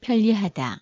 편리하다.